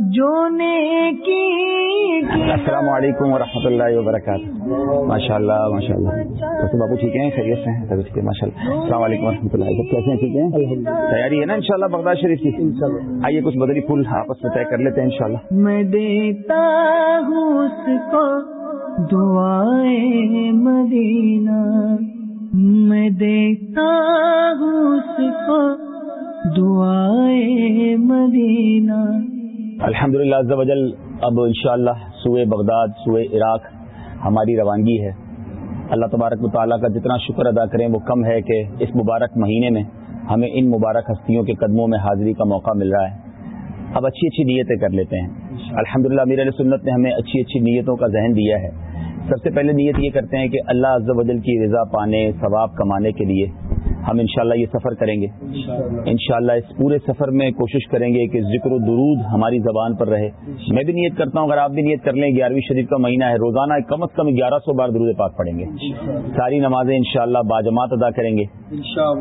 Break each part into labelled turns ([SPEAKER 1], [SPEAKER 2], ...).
[SPEAKER 1] جو نیکی
[SPEAKER 2] السلام علیکم ورحمۃ اللہ وبرکاتہ۔ ماشاء اللہ ماشاء اللہ ویسے بابو ٹھیک ہیں؟ خیریت سے ہیں؟ خیریت سے ماشاء اللہ السلام علیکم ورحمۃ اللہ سب کیسے ہیں؟ ٹھیک ہیں؟ تیاری ہے نا انشاءاللہ بغداد شریف کی؟ آئیے کچھ بدری پھول آپس میں طے کر لیتے ہیں انشاءاللہ۔
[SPEAKER 1] میں دیتا ہوں اس کو دعائیں مدینہ۔ میں دیتا ہوں اس کو دعائیں مدینہ۔
[SPEAKER 2] الحمد للہ اب انشاءاللہ سوئے بغداد، سوئے عراق ہماری روانگی ہے۔ اللہ تبارک و تعالیٰ کا جتنا شکر ادا کریں، وہ کم ہے کہ اس مبارک مہینے میں ہمیں ان مبارک ہستیوں کے قدموں میں حاضری کا موقع مل رہا ہے۔ اب اچھی اچھی نیتیں کر لیتے ہیں۔ الحمد للہ امیر علیہ سنت نے ہمیں اچھی اچھی نیتوں کا ذہن دیا ہے۔ سب سے پہلے نیت یہ کرتے ہیں کہ اللہ عز و جل کی رضا پانے، ثواب کمانے کے لیے ہم انشاءاللہ یہ سفر کریں گے۔ انشاءاللہ اس پورے سفر میں کوشش کریں گے کہ ذکر و درود ہماری زبان پر رہے۔ میں بھی نیت کرتا ہوں اگر آپ بھی نیت کر لیں گیارہویں شریف کا مہینہ ہے روزانہ کم از کم گیارہ سو بار درود پاک پڑھیں گے۔ ساری نمازیں انشاءاللہ باجماعت ادا کریں گے۔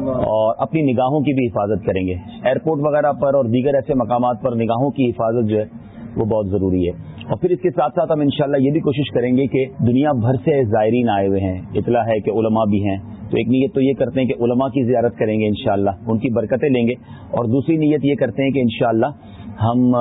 [SPEAKER 2] اور اپنی نگاہوں کی بھی حفاظت کریں گے۔ ایئرپورٹ وغیرہ پر اور دیگر ایسے مقامات پر نگاہوں کی حفاظت جو ہے وہ بہت ضروری ہے۔ اور پھر اس کے ساتھ ساتھ ہم انشاءاللہ یہ بھی کوشش کریں گے کہ دنیا بھر سے زائرین آئے ہوئے ہیں۔ اطلاع ہے کہ علماء بھی ہیں۔ تو ایک نیت تو یہ کرتے ہیں کہ علماء کی زیارت کریں گے انشاءاللہ، ان کی برکتیں لیں گے۔ اور دوسری نیت یہ کرتے ہیں کہ انشاءاللہ ہم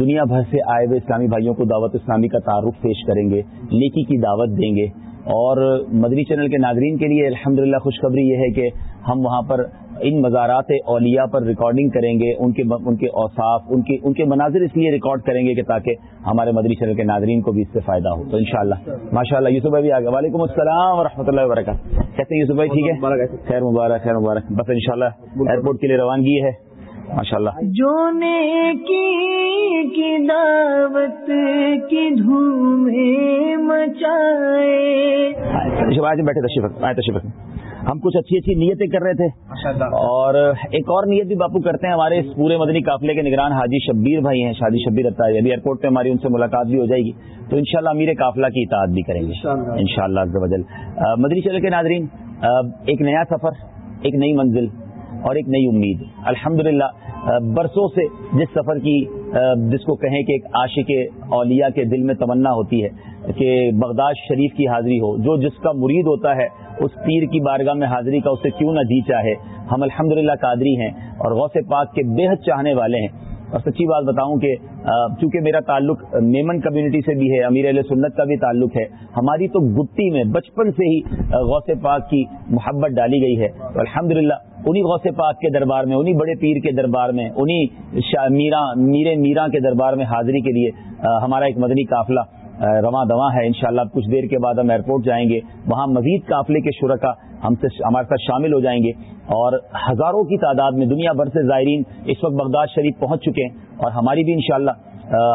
[SPEAKER 2] دنیا بھر سے آئے ہوئے اسلامی بھائیوں کو دعوت اسلامی کا تعارف پیش کریں گے، نیکی کی دعوت دیں گے۔ اور مدری چینل کے ناظرین کے لیے الحمدللہ خوشخبری یہ ہے کہ ہم وہاں پر ان مزارات اولیاء پر ریکارڈنگ کریں گے ان کے ان کے اوصاف ان کے ان کے مناظر اس لیے ریکارڈ کریں گے کہ تاکہ ہمارے مدری چینل کے ناظرین کو بھی اس سے فائدہ ہو۔ تو انشاءاللہ ماشاءاللہ یوسف بھائی بھی آگے۔ وعلیکم السلام و اللہ وبرکاتہ۔ کہتے ہیں یوسف بھائی؟ ٹھیک ہے؟ خیر مبارک خیر مبارک۔ بس انشاءاللہ ایئرپورٹ کے لیے روانگی ہے۔ ماشاء اللہ
[SPEAKER 1] جو نیکی کی دعوت کی دھوم مچائے۔
[SPEAKER 2] بیٹھے تشریف آئے تشریف۔ ہم کچھ اچھی اچھی نیتیں کر رہے تھے۔ اور ایک اور نیت بھی باپو کرتے ہیں ہمارے اس پورے مدنی قافلے کے نگران حاجی شبیر بھائی ہیں شادی شبیر ہے۔ ابھی ایئرپورٹ پہ ہماری ان سے ملاقات بھی ہو جائے گی۔ تو انشاءاللہ امیر قافلہ کی اطاعت بھی کریں گے۔ شاء اللہ مدنی چلے کے ناظرین ایک نیا سفر ایک نئی منزل اور ایک نئی امید۔ الحمد برسوں سے جس سفر کی جس کو کہیں کہ ایک عاشق اولیاء کے دل میں تمنا ہوتی ہے کہ بغداد شریف کی حاضری ہو۔ جو جس کا مرید ہوتا ہے، اس پیر کی بارگاہ میں حاضری کا اسے کیوں نہ جی چاہے؟ ہم الحمد قادری ہیں اور غوث پاک کے بے حد چاہنے والے ہیں۔ اور سچی بات بتاؤں کہ چونکہ میرا تعلق میمن کمیونٹی سے بھی ہے، امیر علیہ سنت کا بھی تعلق ہے، ہماری تو گٹی میں بچپن سے ہی غوث پاک کی محبت ڈالی گئی ہے۔ تو الحمد للہ انہیں غوث پاک کے دربار میں انہیں بڑے پیر کے دربار میں انہیں میرا، میرے میرا کے دربار میں حاضری کے لیے ہمارا ایک مدنی قافلہ رواں دواں ہے، انشاءاللہ کچھ دیر کے بعد ہم ایئرپورٹ جائیں گے۔ وہاں مزید قافلے کے شرکا ہم سے ہمارے ساتھ شامل ہو جائیں گے۔ اور ہزاروں کی تعداد میں دنیا بھر سے زائرین اس وقت بغداد شریف پہنچ چکے ہیں۔ اور ہماری بھی انشاءاللہ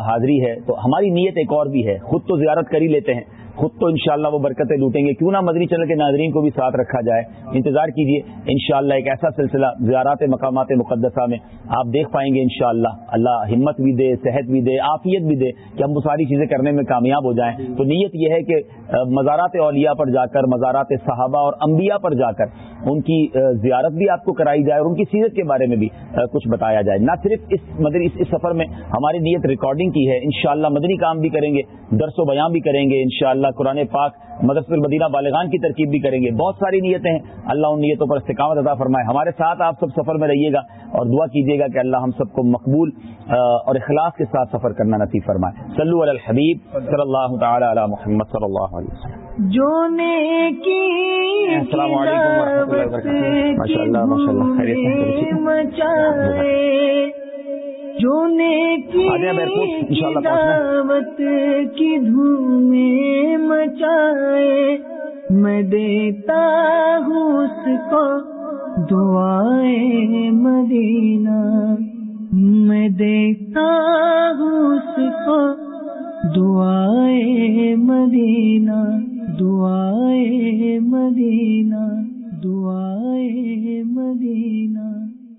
[SPEAKER 2] حاضری ہے۔ تو ہماری نیت ایک اور بھی ہے۔ خود تو زیارت کر ہی لیتے ہیں۔ خود تو انشاءاللہ وہ برکتیں لوٹیں گے۔ کیوں نہ مدنی چینل کے ناظرین کو بھی ساتھ رکھا جائے۔ انتظار کیجیے انشاءاللہ ایک ایسا سلسلہ زیارات مقامات مقدسہ میں آپ دیکھ پائیں گے انشاءاللہ۔ اللہ ہمت بھی دے، صحت بھی دے آفیت بھی دے کہ ہم وہ ساری چیزیں کرنے میں کامیاب ہو جائیں۔ تو نیت یہ ہے کہ مزارات اولیاء پر جا کر، مزارات صحابہ اور انبیاء پر جا کر ان کی زیارت بھی آپ کو کرائی جائے اور ان کی سیرت کے بارے میں بھی کچھ بتایا جائے۔ نہ صرف اس مدنی اس سفر میں ہماری نیت ریکارڈنگ کی ہے۔ انشاءاللہ مدنی کام بھی کریں گے، درس و بیان بھی کریں گے انشاءاللہ۔ اللہ قرآن پاک مدرس المدینہ بالغان کی ترکیب بھی کریں گے۔ بہت ساری نیتیں ہیں۔ اللہ ان نیتوں پر استقامت ادا فرمائے۔ ہمارے ساتھ آپ سب سفر میں رہیے گا اور دعا کیجیے گا کہ اللہ ہم سب کو مقبول اور اخلاص کے ساتھ سفر کرنا نصیب فرمائے۔ صلو علی الحبیب صلی اللہ تعالی علی محمد صلی اللہ علیہ وسلم۔
[SPEAKER 1] جو
[SPEAKER 2] السلام علیکم ورحمۃ اللہ وبرکاتہ۔ ماشاء اللہ ماشاء اللہ خیریت سے
[SPEAKER 1] جو نیکی دعوت کی دھوم مچائے۔ میں دیتا ہوں اس کو دعائیں مدینہ۔ میں دیتا ہوں اس کو دعائیں مدینہ۔ دعائیں مدینہ دعائیں مدینہ۔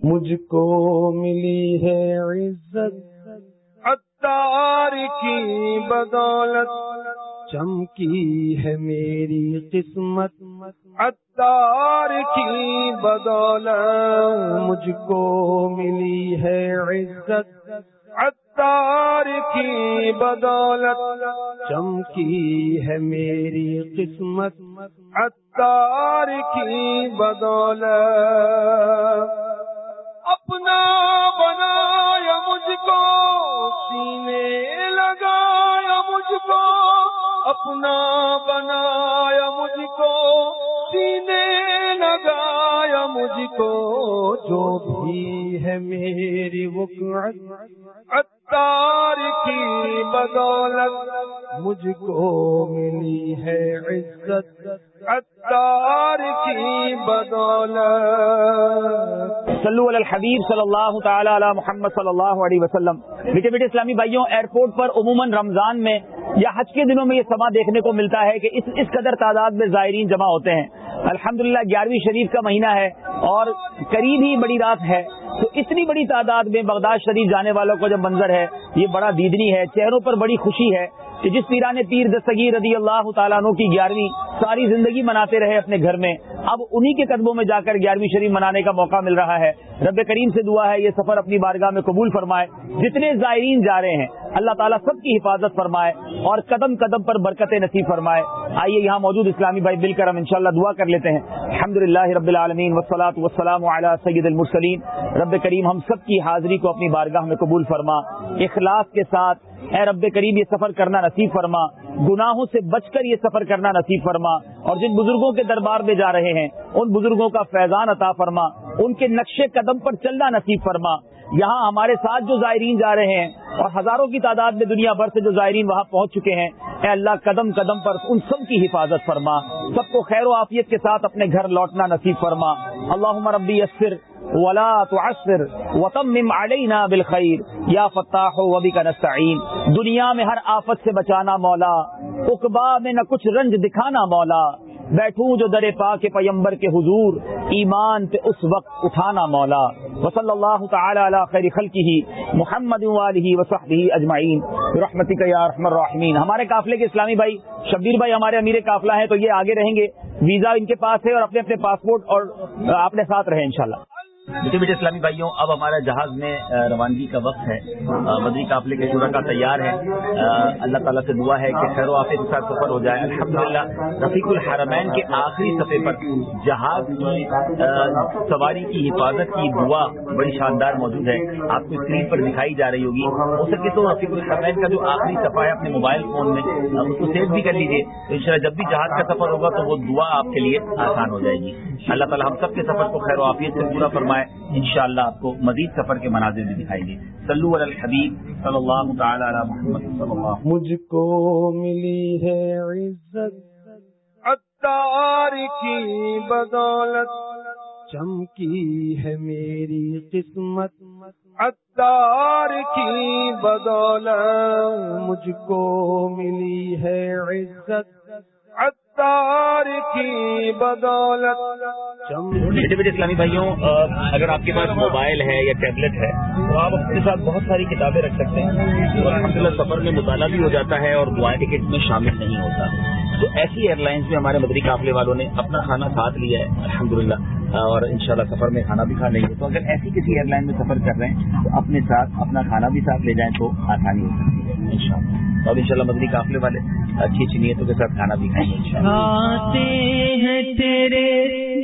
[SPEAKER 3] مجھ کو ملی ہے عزت اتار کی بدولت۔ چمکی ہے میری قسمت اتار کی بدولت۔ مجھ کو ملی ہے عزت اتار کی بدولت۔ چمکی ہے میری قسمت اتار کی بدولت۔ اپنا بنایا مجھ کو، سینے لگایا مجھ کو، اپنا بنایا مجھ کو، سینے لگایا مجھ کو، جو بھی ہے میری وقعت اتار کی بدولت مجھ کو ملی ہے عزت اتار
[SPEAKER 2] الحبیب صلی اللہ تعالی علی محمد صلی اللہ علیہ وسلم۔ بیٹے بیٹے اسلامی بھائیوں ایئرپورٹ پر عموماً رمضان میں یا حج کے دنوں میں یہ سما دیکھنے کو ملتا ہے کہ اس اس قدر تعداد میں زائرین جمع ہوتے ہیں۔ الحمدللہ، گیارہویں شریف کا مہینہ ہے اور قریب ہی بڑی رات ہے۔ تو اتنی بڑی تعداد میں بغداد شریف جانے والوں کا جو منظر ہے، یہ بڑا دیدنی ہے۔ چہروں پر بڑی خوشی ہے کہ جس پیران پیر دستگیر رضی اللہ تعالیٰ عنہ کی گیارہویں ساری زندگی مناتے رہے اپنے گھر میں اب انہی کے قدموں میں جا کر گیارہویں شریف منانے کا موقع مل رہا ہے۔ رب کریم سے دعا ہے، یہ سفر اپنی بارگاہ میں قبول فرمائے۔ جتنے زائرین جا رہے ہیں، اللہ تعالیٰ سب کی حفاظت فرمائے اور قدم قدم پر برکت نصیب فرمائے۔ آئیے یہاں موجود اسلامی بھائی مل کر ہم انشاءاللہ دعا کر لیتے ہیں۔ الحمد للہ رب العالمین وسلاۃ وسلام علی سید المرسلین۔ رب کریم ہم سب کی حاضری کو اپنی بارگاہ میں قبول فرما۔ اخلاص کے ساتھ اے رب کریم، یہ سفر کرنا نصیب فرما۔ گناہوں سے بچ کر یہ سفر کرنا نصیب فرما۔ اور جن بزرگوں کے دربار میں جا رہے ہیں ان بزرگوں کا فیضان عطا فرما، ان کے نقش قدم پر چلنا نصیب فرما۔ یہاں ہمارے ساتھ جو زائرین جا رہے ہیں اور ہزاروں کی تعداد میں دنیا بھر سے جو زائرین وہاں پہنچ چکے ہیں، اے اللہ قدم قدم پر ان سب کی حفاظت فرما۔ سب کو خیر و عافیت کے ساتھ اپنے گھر لوٹنا نصیب فرما۔ اللہ ربی یسر ولا تعسر وتمم علينا بالخير یا فتاح و بک نستعین۔ دنیا میں ہر آفت سے بچانا مولا، اقبا میں نہ کچھ رنج دکھانا مولا۔ بیٹھوں جو در پا کے پیمبر کے حضور ایمان پہ اس وقت اٹھانا مولا۔ وصلی اللہ تعالی علی خیر خلقہ، محمد والہ وصحبہ اجمعین۔ برحمتک یا رحم الرحمین ہمارے قافلے کے اسلامی بھائی، شبیر بھائی ہمارے امیر قافلہ ہیں، تو یہ آگے رہیں گے۔ ویزا ان کے پاس ہے اور اپنے اپنے پاسپورٹ اور اپنے ساتھ رہیں انشاءاللہ۔ بیٹے بیٹے اسلامی بھائیوں، اب ہمارا جہاز میں روانگی کا وقت ہے۔ مدری قافلے کے شورا کا تیار ہے۔ اللہ تعالیٰ سے دعا ہے کہ خیر و آفے کے ساتھ سفر ہو جائے۔ الحمد للہ رفیق الحرمین کے آخری صفحے پر جہاز کی سواری کی حفاظت کی دعا بڑی شاندار موجود ہے۔ آپ کو اسکرین پر دکھائی جا رہی ہوگی۔ ہو سکے تو رفیق الحرمین کا جو آخری صفحہ ہے اپنے موبائل فون میں اس کو سیو بھی کر لیجیے تو ان جب بھی جہاز کا سفر ہوگا تو وہ دعا آپ کے لیے آسان ہو جائے گی۔ اللہ تعالیٰ ہم سب کے سفر کو خیر و آفیت سے پورا فرمائے۔ ان شاء اللہ آپ کو مزید سفر کے مناظر بھی دکھائیں گے۔ سلو الحبیب صلی اللہ تعالی علی محمد صلی اللہ
[SPEAKER 3] مجھ کو ملی ہے عزت اتار کی بدولت۔ چمکی ہے میری قسمت اتار کی بدولت۔ مجھ کو ملی ہے عزت اتار کی بدولت۔
[SPEAKER 2] بیٹے بیٹے اسلامی بھائیوں اگر آپ کے پاس موبائل ہے یا ٹیبلٹ ہے، تو آپ اپنے ساتھ بہت ساری کتابیں رکھ سکتے ہیں۔ اور الحمد للہ سفر میں مطالعہ بھی ہو جاتا ہے اور دعائیں ٹکٹ میں شامل نہیں ہوتا۔ تو ایسی ایئر لائنس میں ہمارے مدری قافلے والوں نے اپنا کھانا ساتھ لیا ہے الحمد للہ اور انشاءاللہ سفر میں کھانا بھی کھا لیں گے۔ تو اگر ایسی کسی ایئر لائن میں سفر کر رہے ہیں، تو اپنے ساتھ اپنا کھانا بھی ساتھ لے جائیں تو آسانی ہو سکتی ہے ان شاء اللہ تو اب ان شاء اللہ مدنی قافلے والے اچھی اچھی نیتوں کے ساتھ کھانا بھی کھائیں گے
[SPEAKER 1] ہیں تیرے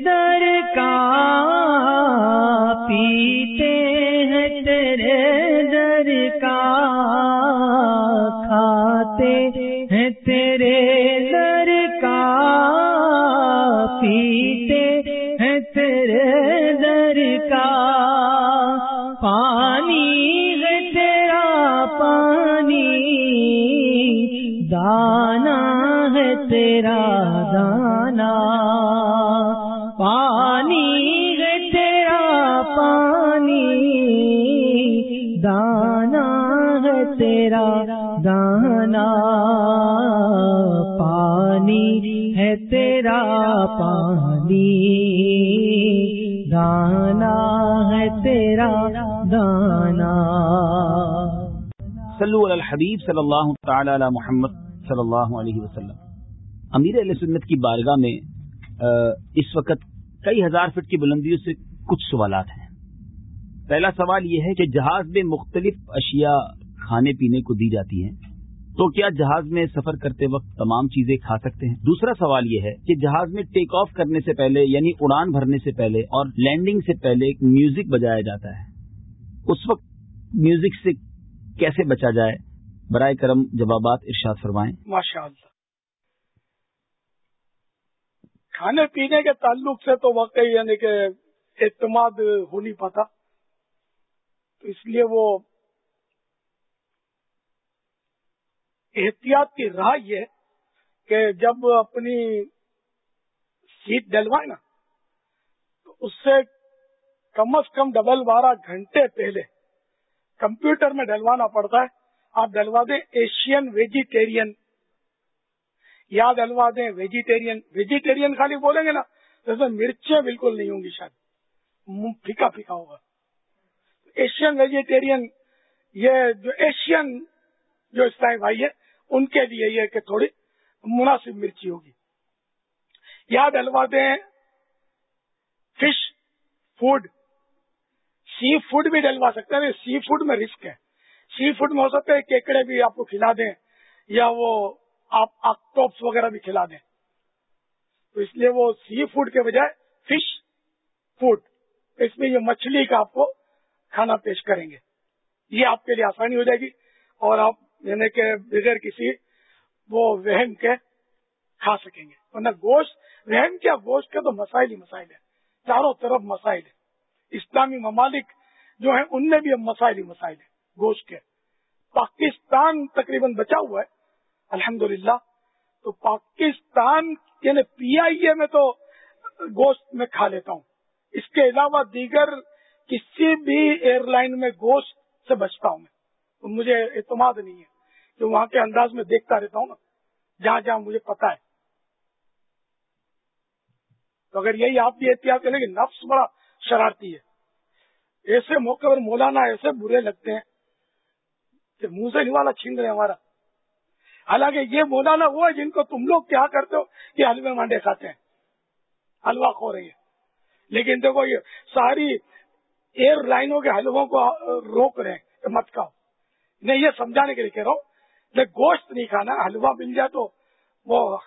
[SPEAKER 1] در کا، پیتے ہیں تیرے در کا۔ کھاتے ہیں تیرے در کا تیرا دانا، پانی ہے تیرا پانی، دانا ہے تیرا دانا، پانی ہے تیرا پانی، دانا ہے تیرا دانا۔
[SPEAKER 2] صلو علی الحبیب صلی اللہ تعالی علی محمد صلی اللہ علیہ وسلم۔ امیر علیہ سنت کی بارگاہ میں اس وقت کئی ہزار فٹ کی بلندیوں سے کچھ سوالات ہیں۔ پہلا سوال یہ ہے کہ جہاز میں مختلف اشیاء کھانے پینے کو دی جاتی ہیں، تو کیا جہاز میں سفر کرتے وقت تمام چیزیں کھا سکتے ہیں؟ دوسرا سوال یہ ہے کہ جہاز میں ٹیک آف کرنے سے پہلے یعنی اڑان بھرنے سے پہلے اور لینڈنگ سے پہلے ایک میوزک بجایا جاتا ہے۔ اس وقت میوزک سے کیسے بچا جائے؟ برائے کرم جوابات ارشاد فرمائیں۔
[SPEAKER 4] ماشاء اللہ کھانے پینے کے تعلق سے تو واقعی یعنی کہ اعتماد ہو نہیں پاتا۔ تو اس لیے وہ احتیاط کی راہ یہ کہ جب اپنی سیٹ ڈلوائے نا، تو اس سے کم از کم ڈبل بارہ گھنٹے پہلے کمپیوٹر میں ڈلوانا پڑتا ہے۔ آپ ڈلوا دیں، ایشین ویجیٹیرین یا ڈلوا دیں ویجیٹیرین ویجیٹیرین خالی بولیں گے نا جیسے مرچیں بالکل نہیں ہوں گی شاید۔ پھیکا پھیکا ہوگا۔ ایشین ویجیٹیرین یہ جو ایشین جو اسٹائل بھائی ہے، ان کے لیے یہ کہ تھوڑی مناسب مرچی ہوگی۔ یا ڈلوا دیں فش فوڈ سی فوڈ بھی ڈلوا سکتے ہیں سی فوڈ میں رسک ہے۔ سی فوڈ میں ہو سکتا ہے کیکڑے بھی آپ کو کھلا دیں، یا وہ آپ آکٹوپس وغیرہ بھی کھلا دیں۔ تو اس لیے وہ سی فوڈ کے بجائے فش فوڈ، اس میں یہ مچھلی کا آپ کو کھانا پیش کریں گے۔ یہ آپ کے لیے آسانی ہو جائے گی اور آپ یعنی کہ بغیر کسی وہ وہم کے کھا سکیں گے۔ ورنہ گوشت، وہم کیا؟ گوشت کے تو مسائل ہی مسائل ہے چاروں طرف مسائل ہے اسلامی ممالک جو ہیں، ان میں بھی اب مسائل ہی مسائل ہے گوشت کے۔ پاکستان تقریباً بچا ہوا ہے۔ الحمدللہ، تو پاکستان یعنی پی آئی اے میں تو گوشت میں کھا لیتا ہوں۔ اس کے علاوہ دیگر کسی بھی ایئر لائن میں گوشت سے بچتا ہوں میں۔ مجھے اعتماد نہیں ہے جو وہاں کے انداز میں دیکھتا رہتا ہوں نا۔ جہاں جہاں مجھے پتا ہے۔ تو اگر یہی آپ بھی احتیاط کریں گے نفس بڑا شرارتی ہے۔ ایسے موقع پر مولانا ایسے برے لگتے ہیں کہ منہ سے نوالا چھین رہے ہمارا۔ حالانکہ یہ مولانا وہ ہے جن کو تم لوگ کیا کرتے ہو کہ حلوے مانڈے کھاتے ہیں۔ حلوا کھو رہی ہے۔ لیکن دیکھو یہ ساری ایئر لائنوں کے حلووں کو روک رہے ہیں۔ مت کھاؤ۔ نہیں، یہ سمجھانے کے لیے کہہ رہا ہوں گوشت نہیں کھانا حلوا مل جائے تو وہ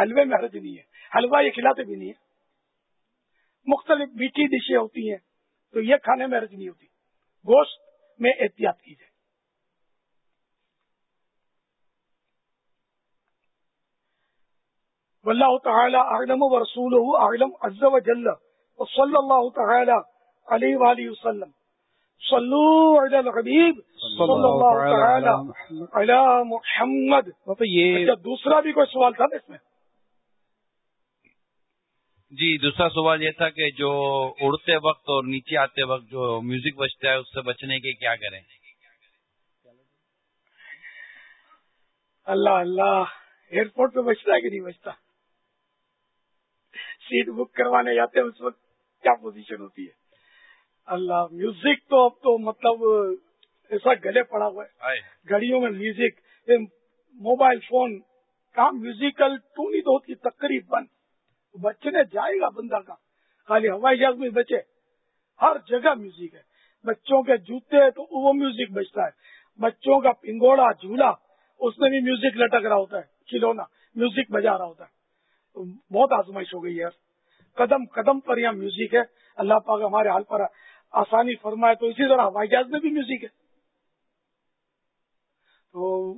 [SPEAKER 4] حلوے میں حرج نہیں ہے۔ حلوا یہ کھلاتے بھی نہیں ہے۔ مختلف میٹھی ڈشیں ہوتی ہیں تو یہ کھانے میں حرج نہیں ہوتی۔ گوشت میں احتیاط کی جائے واللہ تعالی اعلم و رسول اعلم عز و جل صلی اللہ تعالی علیہ وآلہ وسلم. صلو علی الحبیب صلی اللہ تعالی علی محمد. یہ اچھا، دوسرا بھی کوئی سوال تھا اس میں؟
[SPEAKER 5] جی دوسرا سوال یہ تھا کہ جو اڑتے وقت اور نیچے آتے وقت جو میوزک بجتا ہے اس سے بچنے کے کیا کریں؟
[SPEAKER 4] اللہ اللہ ایئرپورٹ پہ بچتا ہے کہ نہیں بچتا سیٹ بک کروانے جاتے ہیں اس وقت کیا پوزیشن ہوتی ہے؟ اللہ میوزک تو اب تو مطلب ایسا گلے پڑا ہوا ہے۔ گھڑیوں میں میوزک موبائل فون کا میوزیکل ٹونی تو ہوتی تقریباً۔ بچنے جائے گا بندہ کا۔ خالی ہوائی جہاز میں بچے۔ ہر جگہ میوزک ہے۔ بچوں کے جوتے تو وہ میوزک بجتا ہے۔ بچوں کا پنگوڑا جھولا اس میں بھی میوزک لٹک رہا ہوتا ہے کھلونا میوزک بجا رہا ہوتا ہے۔ بہت آزمائش ہو گئی ہے۔ قدم قدم پر یہاں میوزک ہے۔ اللہ پاک ہمارے حال پر آسانی فرمائے تو اسی طرح ہوائی جہاز میں بھی میوزک ہے۔ تو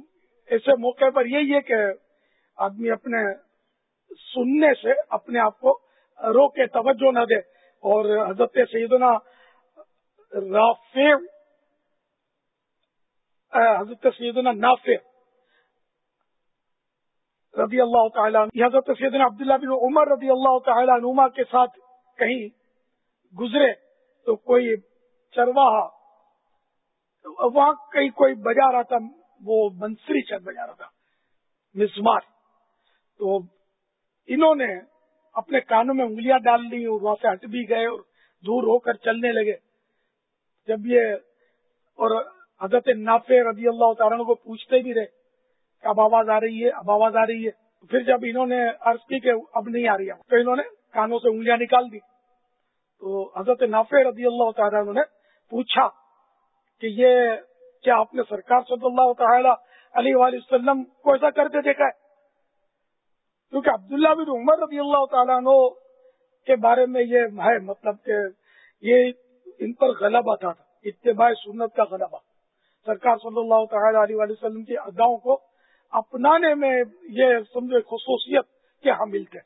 [SPEAKER 4] ایسے موقع پر یہی ہے کہ آدمی اپنے سننے سے اپنے آپ کو رو کے توجہ نہ دے۔ اور حضرت سیدنا رافع، حضرت سیدنا نافع رضی اللہ تعالیٰ حضرت سیدنا عبداللہ بن عمر رضی اللہ تعالیٰ نما کے ساتھ کہیں گزرے تو کوئی چرواہا، وہاں کہیں کوئی بجا رہا تھا، وہ منسری چند بجا رہا تھا، مسمار۔ تو انہوں نے اپنے کانوں میں انگلیاں ڈال لی اور وہاں سے ہٹ بھی گئے اور دور ہو کر چلنے لگے۔ جب یہ اور حضرت نافع رضی اللہ تعالیٰ کو پوچھتے بھی رہے کہ اب آواز آ رہی ہے، اب آواز آ رہی ہے۔ پھر جب انہوں نے عرض کی کہ اب نہیں آ رہی ہے تو انہوں نے کانوں سے انگلیاں نکال دی۔ تو حضرت نافع رضی اللہ تعالیٰ نے پوچھا کہ یہ کیا آپ نے سرکار صلی اللہ تعالی علیہ وآلہ وسلم کو ایسا کرتے دیکھا ہے؟ کیونکہ عبداللہ بن عمر رضی اللہ تعالیٰ عنہ کے بارے میں یہ ہے مطلب کہ یہ ان پر غلبہ تھا، اتباع سنت کا غلبہ۔ سرکار صلی اللہ تعالی علیہ وآلہ وسلم کی اداؤں کو اپنانے میں یہ سمجھو خصوصیت کے حامل تھے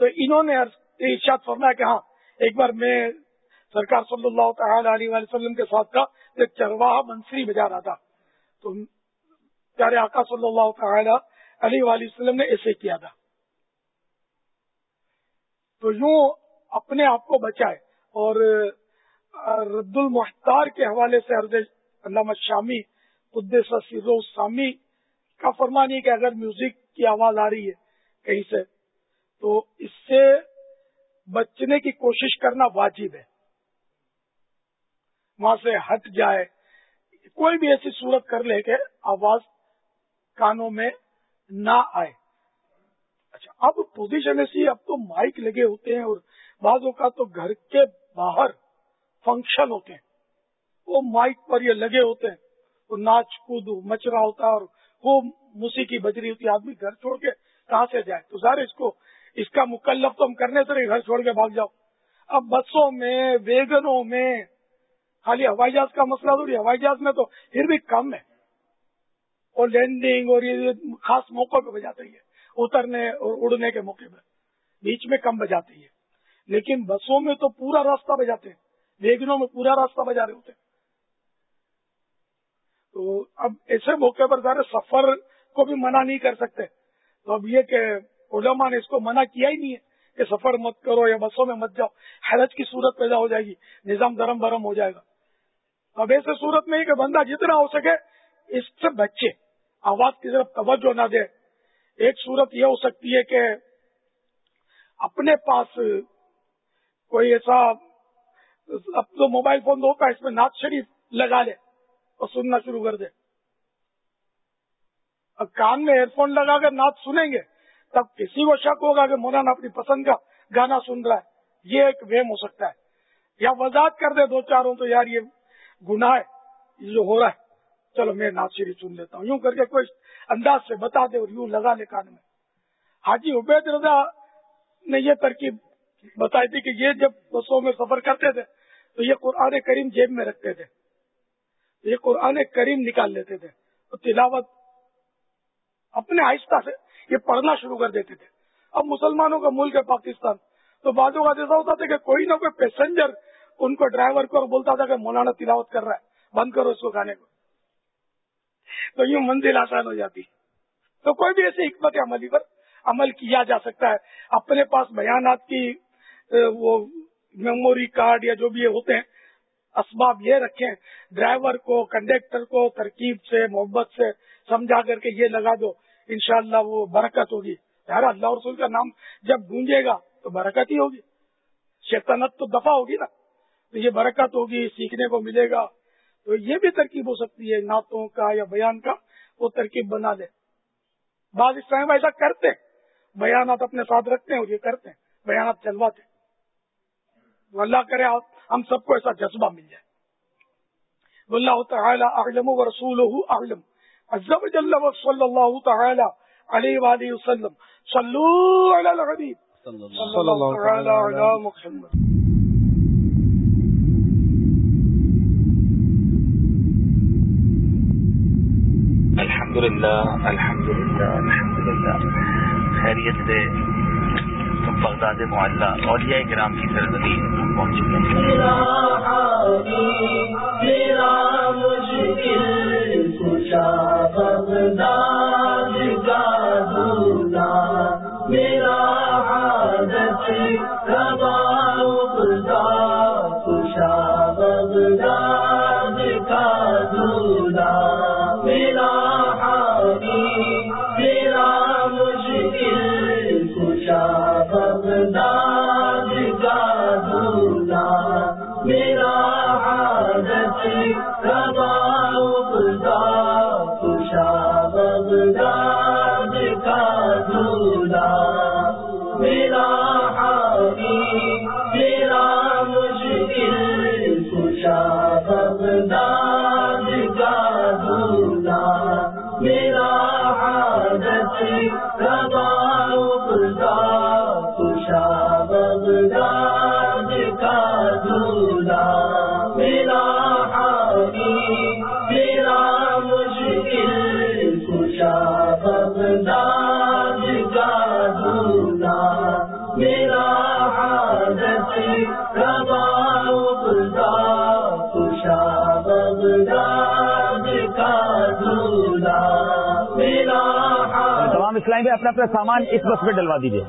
[SPEAKER 4] تو انہوں نے ارشاد فرمایا کہ ہاں ایک بار میں سرکار صلی اللہ تعالی علیہ وسلم کے ساتھ تھا ایک چرواہ منصری بجا رہا تھا، تو پیارے آقا صلی اللہ تعالی علیہ وسلم نے ایسے کیا تھا۔ تو یوں اپنے آپ کو بچائے اور رد المختار کے حوالے سے عرض علامہ شامی قدس سیزو سامی کا فرمان یہ کہ اگر میوزک کی آواز آ رہی ہے کہیں سے، تو اس سے بچنے کی کوشش کرنا واجب ہے۔ وہاں سے ہٹ جائے۔ کوئی بھی ایسی صورت کر لے کہ آواز کانوں میں نہ آئے۔ اچھا اب پوزیشن ایسی اب تو مائک لگے ہوتے ہیں اور بعض اوقات تو گھر کے باہر فنکشن ہوتے ہیں۔ وہ مائک پر یہ لگے ہوتے ہیں۔ وہ ناچ کود، مچ رہا ہوتا ہے اور وہ موسیقی بج رہی ہوتی ہے، آدمی گھر چھوڑ کے کہاں سے جائے؟ تو سارے اس کو، اس کا مکلف تو ہم کرنے سے گھر چھوڑ کے بھاگ جاؤ۔ اب بسوں میں، ویگنوں میں، خالی ہوائی جہاز کا مسئلہ تھوڑی ہوائی جہاز میں تو پھر بھی کم ہے۔ اور لینڈنگ اور یہ خاص موقع پہ بجاتے ہی ہے اترنے اور اڑنے کے موقع پہ بیچ میں کم بجاتی ہے لیکن بسوں میں تو پورا راستہ بجاتے ہیں۔ ویگنوں میں پورا راستہ بجا رہے ہوتے ہیں۔ تو اب ایسے موقع پر سارے سفر کو بھی منع نہیں کر سکتے۔ تو اب یہ کہ علماء نے اس کو منع کیا ہی نہیں ہے کہ سفر مت کرو یا بسوں میں مت جاؤ حیرت کی صورت پیدا ہو جائے گی، نظام درم برم ہو جائے گا۔ اب ایسے صورت میں ہی کہ بندہ جتنا ہو سکے اس سے بچے، آواز کی طرف توجہ نہ دے۔ ایک صورت یہ ہو سکتی ہے کہ اپنے پاس کوئی ایسا اب تو موبائل فون ہوتا ہے اس میں نعت شریف لگا لے۔ اور سننا شروع کر دے۔ اب کان میں ایئر فون لگا کر نعت سنیں گے، تب کسی کو شک ہوگا کہ مولانا اپنی پسند کا گانا سن رہا ہے۔ یہ ایک ویم ہو سکتا ہے۔ یا وضاحت کر دے دو چاروں تو، یار یہ گناہ ہے، یہ جو ہو رہا ہے۔ چلو میں نعت شریف سن لیتا ہوں۔ یوں کر کے کوئی انداز سے بتا دے اور یوں لگا لے کان میں۔ حاجی عبید رضا نے یہ ترکیب بتائی تھی کہ یہ جب بسوں میں سفر کرتے تھے تو یہ قرآن کریم جیب میں رکھتے تھے۔ یہ قرآن کریم نکال لیتے تھے۔ تو تلاوت اپنے آہستہ سے یہ پڑھنا شروع کر دیتے تھے۔ اب مسلمانوں کا ملک ہے پاکستان۔ تو بعضوں کا ایسا ہوتا تھا کہ کوئی نہ کوئی پیسنجر ان کو ڈرائیور کو بولتا تھا کہ مولانا تلاوت کر رہا ہے۔ بند کرو اس کو گانے کو۔ تو یوں منزل آسان ہو جاتی۔ تو کوئی بھی ایسی حکمت عملی پر عمل کیا جا سکتا ہے۔ اپنے پاس بیانات کی وہ میموری کارڈ یا جو بھی ہوتے ہیں اسباب یہ رکھیں، ڈرائیور کو، کنڈکٹر کو ترکیب سے، محبت سے سمجھا کر کے یہ لگا دو، انشاءاللہ وہ برکت ہوگی۔ یار اللہ رسول کا نام جب گونجے گا تو برکت ہی ہوگی۔ شیطنت تو دفاع ہوگی نا۔ تو یہ برکت ہوگی، سیکھنے کو ملے گا۔ تو یہ بھی ترکیب ہو سکتی ہے، نعتوں کا یا بیان کا، وہ ترکیب بنا دے بعض اس ٹائم ایسا کرتے بیانات اپنے ساتھ رکھتے ہیں اور یہ کرتے ہیں۔ بیانات چلواتے اللہ کرے آپ ہم سب کو ایسا جذبہ مل جائے۔ اللہ تعالیٰ اعلم و رسول اعلم۔ عزب جل و صلی اللہ تعالی علیہ وآلہ وسلم۔ صلو علی الحبیب۔ صلی اللہ تعالی علی محمد۔
[SPEAKER 2] الحمدللہ الحمدللہ الحمدللہ۔ خیریت سے۔ بغداد معلّہ اولیاء کرام کی سرزمین پہنچ چکے
[SPEAKER 6] ہیں۔
[SPEAKER 2] جائیں گے اپنا اپنا سامان اس بس میں ڈلوا دیجیے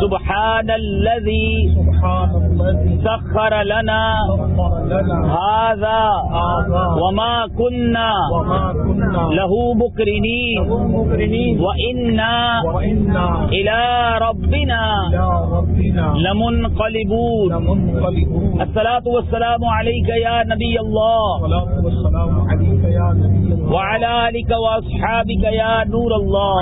[SPEAKER 7] صبح
[SPEAKER 2] سبحان الذي سخر لنا هذا وما كنا له مقرنين
[SPEAKER 8] مقرنين
[SPEAKER 2] وإنا إلى ربنا لمنقلبون. الصلاة والسلام عليك يا نبي الله. وعلى آلك وأصحابك يا نور الله.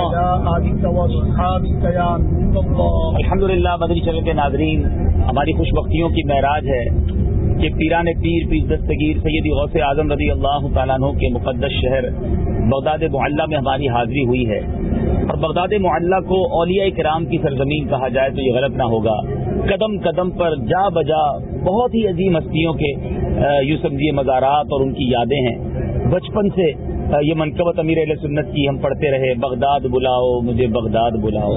[SPEAKER 2] الحمد للہ مدنی چل کے ناظرین، ہماری خوش بختیوں کی معراج ہے کہ پیران پیر پیر دستگیر سیدی غوث اعظم رضی اللہ تعالیٰ عنہ کے مقدس شہر بغداد معلّہ میں ہماری حاضری ہوئی ہے۔ اور بغداد معلّہ کو اولیاء کرام کی سرزمین کہا جائے تو یہ غلط نہ ہوگا۔ قدم قدم پر جا بجا بہت ہی عظیم ہستیوں کے یوں سمجھیے مزارات اور ان کی یادیں ہیں۔ بچپن سے یہ منقبت امیر علیہ سنت کی ہم پڑھتے رہے، بغداد بلاؤ، مجھے بغداد بلاؤ۔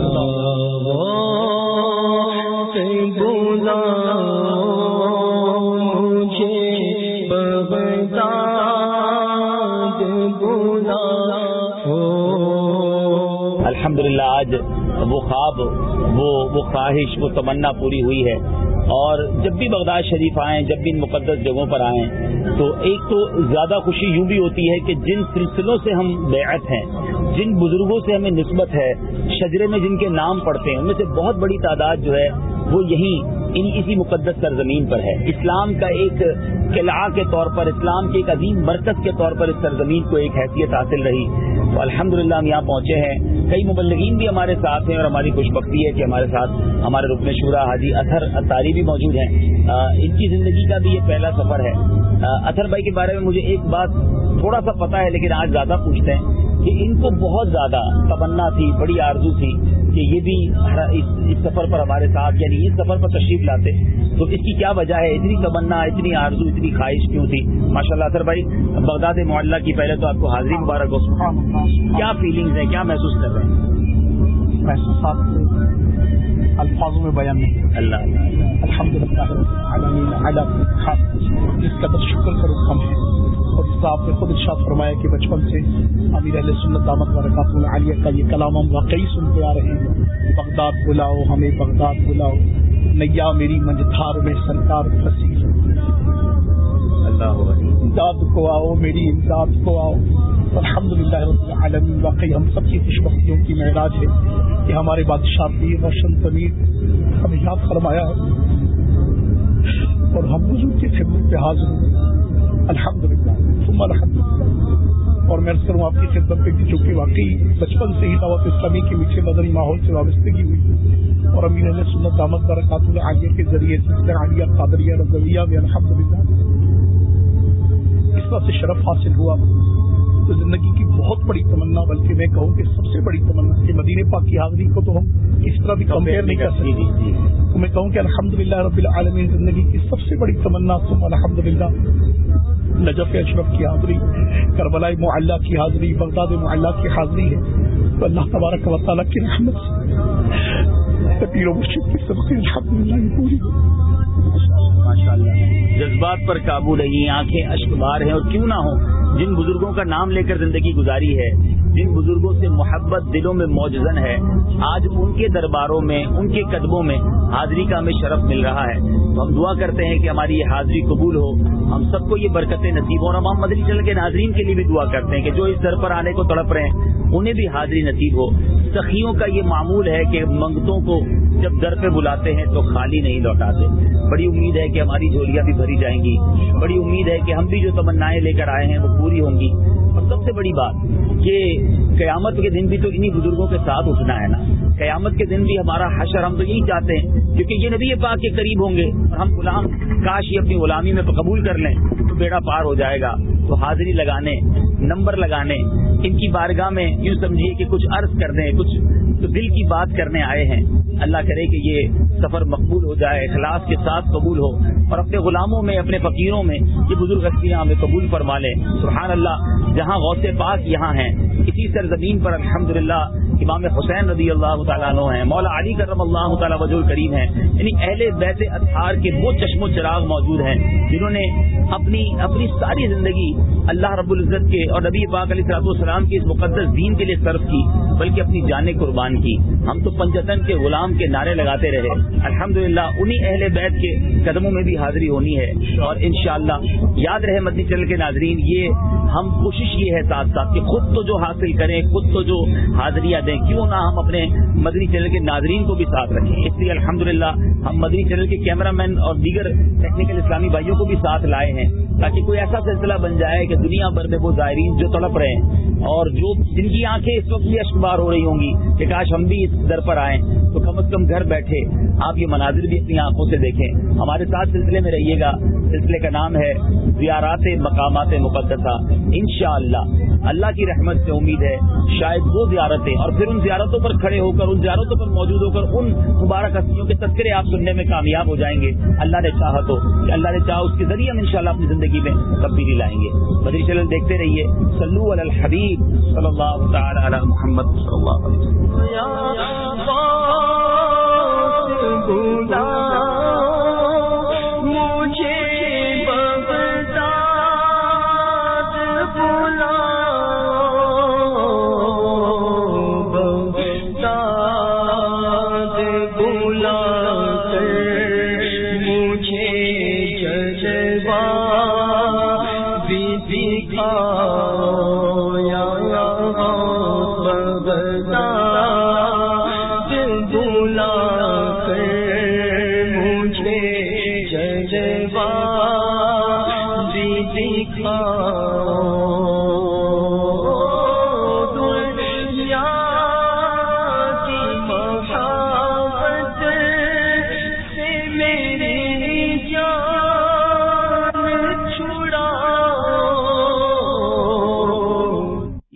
[SPEAKER 7] مجھے بغداد
[SPEAKER 2] الحمد للہ آج وہ خواب، وہ وہ خواہش، وہ تمنا پوری ہوئی ہے۔ اور جب بھی بغداد شریف آئیں، جب بھی ان مقدس جگہوں پر آئیں، تو ایک تو زیادہ خوشی یوں بھی ہوتی ہے کہ جن سلسلوں سے ہم بیعت ہیں، جن بزرگوں سے ہمیں نسبت ہے، شجرے میں جن کے نام پڑھتے ہیں، ان میں سے بہت بڑی تعداد جو ہے وہ یہیں ان اسی مقدس سرزمین پر ہے۔ اسلام کا ایک قلعہ کے طور پر، اسلام کے ایک عظیم مرکز کے طور پر اس سرزمین کو ایک حیثیت حاصل رہی۔ تو الحمد للہ ہم یہاں پہنچے ہیں۔ کئی مبلغین بھی ہمارے ساتھ ہیں اور ہماری خوش بختی ہے کہ ہمارے ساتھ ہمارے رکن شورا حاجی اثر اتاری بھی موجود ہیں۔ ان کی زندگی کا بھی یہ پہلا سفر ہے۔ اثر بھائی کے بارے میں مجھے ایک بات تھوڑا سا پتا ہے، لیکن آج زیادہ پوچھتے ہیں کہ ان کو بہت زیادہ تمنا تھی، بڑی آرزو تھی۔ کہ یہ بھی اس سفر پر ہمارے ساتھ یعنی اس سفر پر تشریف لاتے تو اس کی کیا وجہ ہے؟ اتنی تمنا اتنی آرزو اتنی خواہش کیوں تھی؟ ماشاء اللہ اثر بھائی بغداد معلّہ کی پہلے تو آپ کو حاضری مبارک ہو۔ کیا فیلنگز ہیں؟ کیا محسوس کر رہے ہیں؟
[SPEAKER 8] محسوسات الفاظوں میں بیان نہیں
[SPEAKER 2] اللہ۔
[SPEAKER 8] الحمد للہ جس بس شکر کرو کا آپ نے خود ارشاد فرمایا کہ بچپن سے امیر علیہ سنت دامت برکات عالیہ کا یہ کلام ہم واقعی سنتے آ رہے ہیں۔ بغداد بلاؤ ہمیں بغداد بلاؤ۔ نیا میری منجھار میں سرکار پھنسی۔ امداد کو آؤ میری امداد کو آؤ۔ الحمد للہ رب العالمین۔ واقعی ہم سب کی خوش بختیوں کی معراج ہے کہ ہمارے بادشاہ پیر روشن تمیر ہمیں یاد فرمایا اور ہم بزرگ کی خدمت پہ حاضر ہوں الحمد للہ ثم الحمد للہ اور میں کروں، آپ کی خدمت پہ جو کہ واقعی بچپن سے ہی دعوت اسلامی کے میٹھے مدنی ماحول سے وابستگی ہوئی اور امین علیہ سنت دامت برکات العالیہ کے ذریعے سسٹر عالیہ قادریہ رضویہ میں الحمد للہ اس طرح سے شرف حاصل ہوا تو زندگی کی بہت بڑی تمنا بلکہ میں کہوں کہ سب سے بڑی تمنا کہ مدینہ پاک کی حاضری کو تو ہم اس طرح بھی کمپیئر نہیں کر سکتے۔ تو میں کہوں کہ الحمد للہ رب العالمین زندگی کی سب سے بڑی تمنا تم الحمد للہ نجف اشرف کی حاضری کربلا معلّہ کی حاضری بغداد معلّہ کی حاضری ہے۔ تو اللہ تبارک و تعالیٰ کی رحمت سے۔ پیر و مرشد کی سب سے الحمد للہ پوری۔
[SPEAKER 2] جذبات پر قابو نہیں، آنکھیں اشک بار ہیں اور کیوں نہ ہو جن بزرگوں کا نام لے کر زندگی گزاری ہے جن بزرگوں سے محبت دلوں میں موجزن ہے، آج ان کے درباروں میں، ان کے قدموں میں حاضری کا ہمیں شرف مل رہا ہے۔ تو ہم دعا کرتے ہیں کہ ہماری یہ حاضری قبول ہو۔ ہم سب کو یہ برکتیں نصیب ہو اور ہم مدنی چل کے ناظرین کے لیے بھی دعا کرتے ہیں کہ جو اس در پر آنے کو تڑپ رہے ہیں، انہیں بھی حاضری نصیب ہو۔ سخیوں کا یہ معمول ہے کہ منگتوں کو جب در پہ بلاتے ہیں تو خالی نہیں لوٹاتے۔ بڑی امید ہے کہ ہماری جھولیاں بھی بھری جائیں گی۔ بڑی امید ہے کہ ہم بھی جو تمنائیں لے کر آئے ہیں وہ پوری ہوں گی۔ اور سب سے بڑی بات کہ قیامت کے دن بھی تو انہی بزرگوں کے ساتھ اٹھنا ہے نا۔ قیامت کے دن بھی ہمارا حشر، ہم تو یہی چاہتے ہیں، کیونکہ یہ نبی پاک کے قریب ہوں گے اور ہم غلام، کاش یہ اپنی غلامی میں قبول کر لیں، تو بیڑا پار ہو جائے گا۔ تو حاضری لگانے، نمبر لگانے، ان کی بارگاہ میں یوں سمجھیے کہ کچھ عرض کر دیں، کچھ تو دل کی بات کرنے آئے ہیں۔ اللہ کرے کہ یہ سفر مقبول ہو جائے، اخلاص کے ساتھ قبول ہو، اور اپنے غلاموں میں، اپنے فقیروں میں یہ بزرگ ہستیاں ہمیں قبول فرما لیں سبحان اللہ، جہاں غوث پاک یہاں ہیں، اسی سرزمین پر الحمدللہ امام حسین رضی اللہ تعالیٰ عنہ ہیں، مولا علی کرم اللہ تعالیٰ وجول کریم ہیں یعنی اہل بیت اطہار کے وہ چشم و چراغ موجود ہیں جنہوں نے اپنی اپنی ساری زندگی اللہ رب العزت کے اور نبی پاک علیہ صلاح السلام کے اس مقدس دین کے لیے صرف کی، بلکہ اپنی جانیں قربان کی۔ ہم تو پنجتن کے غلام کے نعرے لگاتے رہے۔ الحمدللہ، انہی اہل بیت کے قدموں میں بھی حاضری ہونی ہے۔ اور انشاءاللہ، یاد رہے مدنی چل کے ناظرین، یہ ہم کوشش یہ ہے ساتھ ساتھ کہ خود تو جو حاصل کریں، خود تو جو حاضریاں دیں، کیوں نہ ہم اپنے مدنی چینل کے ناظرین کو بھی ساتھ رکھیں۔ اس لیے الحمدللہ، ہم مدنی چینل کے کیمرہ مین اور دیگر ٹیکنیکل اسلامی بھائیوں کو بھی ساتھ لائے ہیں، تاکہ کوئی ایسا سلسلہ بن جائے کہ دنیا بھر میں وہ زائرین جو تڑپ رہے ہیں اور جو جن کی آنکھیں اس وقت بھی اشکبار ہو رہی ہوں گی کہ کاش ہم بھی اس در پر آئیں۔ تو کم از کم گھر بیٹھے آپ یہ مناظر بھی اپنی آنکھوں سے دیکھیں۔ ہمارے ساتھ سلسلے میں رہیے گا۔ سلسلے کا نام ہے زیارات مقامات مقدسہ۔ انشاءاللہ، اللہ کی رحمت سے امید ہے شاید وہ زیارتیں اور پھر ان زیارتوں پر کھڑے ہو کر ان زیارتوں پر موجود ہو کر ان مبارک ہستیوں کے تذکرے آپ سننے میں کامیاب ہو جائیں گے۔ اللہ نے چاہا تو، اللہ نے چاہا اس کے ذریعے ہم انشاءاللہ اپنی زندگی میں تبدیلی لائیں گے۔ بدری چلن دیکھتے رہیے۔ سلو الحبیب صلی اللہ تعالی علی محمد صلی اللہ علیہ
[SPEAKER 7] دکھا